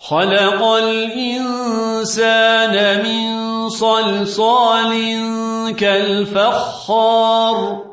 خلق الإنسان من صلصال كالفخار.